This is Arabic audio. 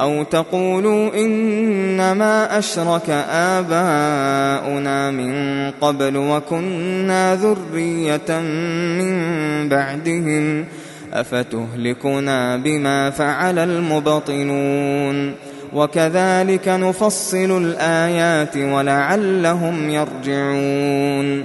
أو تقولوا إنما أشرك آباؤنا من قبل وكنا ذرية من بعدهم أفتهلكنا بما فعل المبطنون وكذلك نفصل الآيات ولعلهم يرجعون